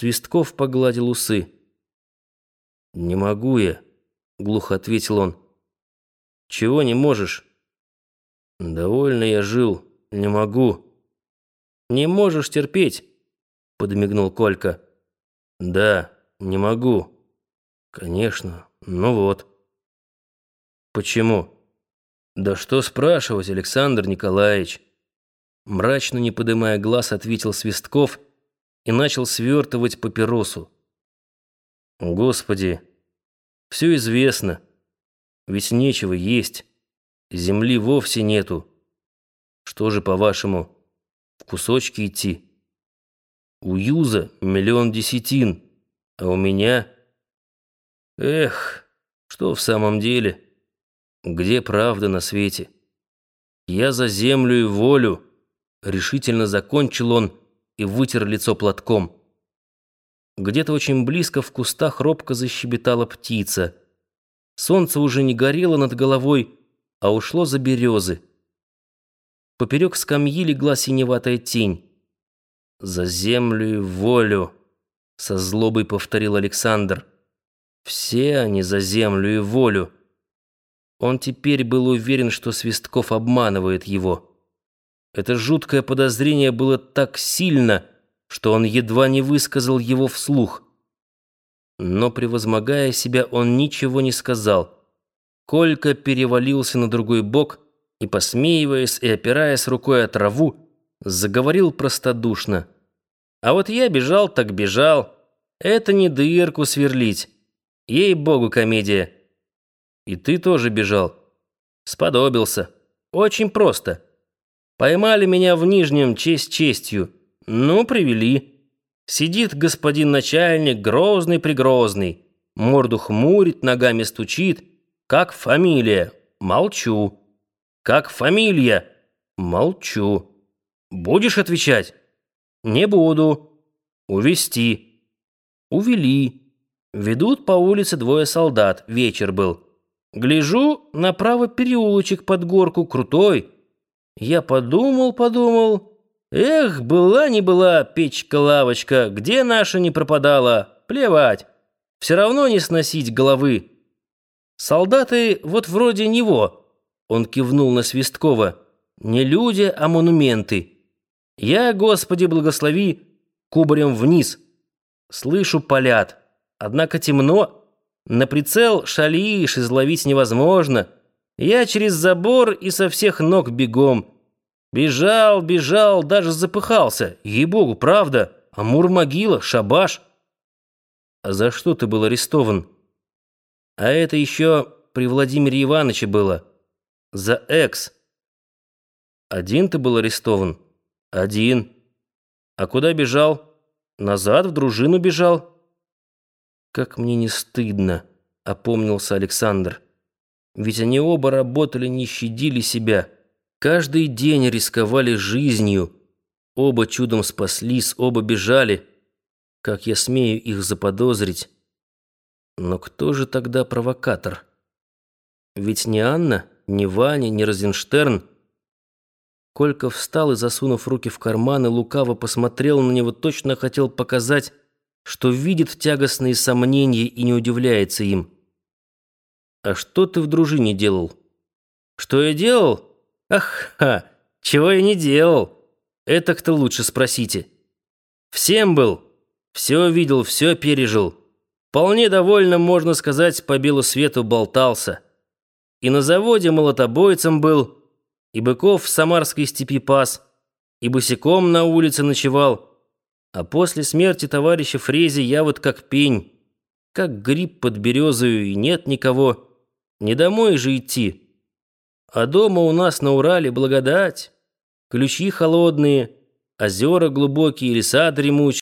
Свистков погладил усы. «Не могу я», — глухо ответил он. «Чего не можешь?» «Довольно я жил, не могу». «Не можешь терпеть», — подмигнул Колька. «Да, не могу». «Конечно, ну вот». «Почему?» «Да что спрашивать, Александр Николаевич?» Мрачно, не поднимая глаз, ответил Свистков и начал свертывать папиросу. «Господи, все известно, ведь нечего есть, земли вовсе нету. Что же, по-вашему, в кусочки идти? У Юза миллион десятин, а у меня... Эх, что в самом деле?» Где правда на свете? Я за землю и волю, решительно закончил он и вытер лицо платком. Где-то очень близко в кустах робко защебетала птица. Солнце уже не горело над головой, а ушло за березы. Поперек скамьи легла синеватая тень. «За землю и волю», — со злобой повторил Александр. «Все они за землю и волю». Он теперь был уверен, что Свистков обманывает его. Это жуткое подозрение было так сильно, что он едва не высказал его вслух. Но, превозмогая себя, он ничего не сказал. Колька перевалился на другой бок и, посмеиваясь и опираясь рукой о траву, заговорил простодушно. «А вот я бежал так бежал. Это не дырку сверлить. Ей-богу, комедия». И ты тоже бежал. Сподобился. Очень просто. Поймали меня в Нижнем честь честью. Ну, привели. Сидит господин начальник, грозный-пригрозный. Морду хмурит, ногами стучит. Как фамилия? Молчу. Как фамилия? Молчу. Будешь отвечать? Не буду. Увести. Увели. Ведут по улице двое солдат. Вечер был. Гляжу, направо переулочек под горку, крутой. Я подумал, подумал. Эх, была не была печка-лавочка, где наша не пропадала. Плевать, все равно не сносить головы. Солдаты вот вроде него, он кивнул на Свисткова, не люди, а монументы. Я, Господи, благослови, кубарем вниз. Слышу, палят, однако темно. На прицел шалишь, изловить невозможно. Я через забор и со всех ног бегом. Бежал, бежал, даже запыхался. Ей-богу, правда. Амур-могила, шабаш. А за что ты был арестован? А это еще при Владимире Ивановиче было. За экс. Один ты был арестован? Один. А куда бежал? Назад в дружину бежал. «Как мне не стыдно», — опомнился Александр. «Ведь они оба работали, не щадили себя. Каждый день рисковали жизнью. Оба чудом спаслись, оба бежали. Как я смею их заподозрить? Но кто же тогда провокатор? Ведь не Анна, не Ваня, не Розенштерн». Колька встал и, засунув руки в карманы, лукаво посмотрел на него, точно хотел показать, что видит тягостные сомнения и не удивляется им. «А что ты в дружине делал?» «Что я делал? Ах, ха, чего я не делал? Это кто лучше спросите. Всем был, все видел, все пережил. Вполне довольно, можно сказать, по белу свету болтался. И на заводе молотобойцем был, и быков в самарской степи пас, и босиком на улице ночевал» А после смерти товарища Фрези я вот как пень, как гриб под березою, и нет никого. Не домой же идти. А дома у нас на Урале благодать. Ключи холодные, озера глубокие, леса дремучие.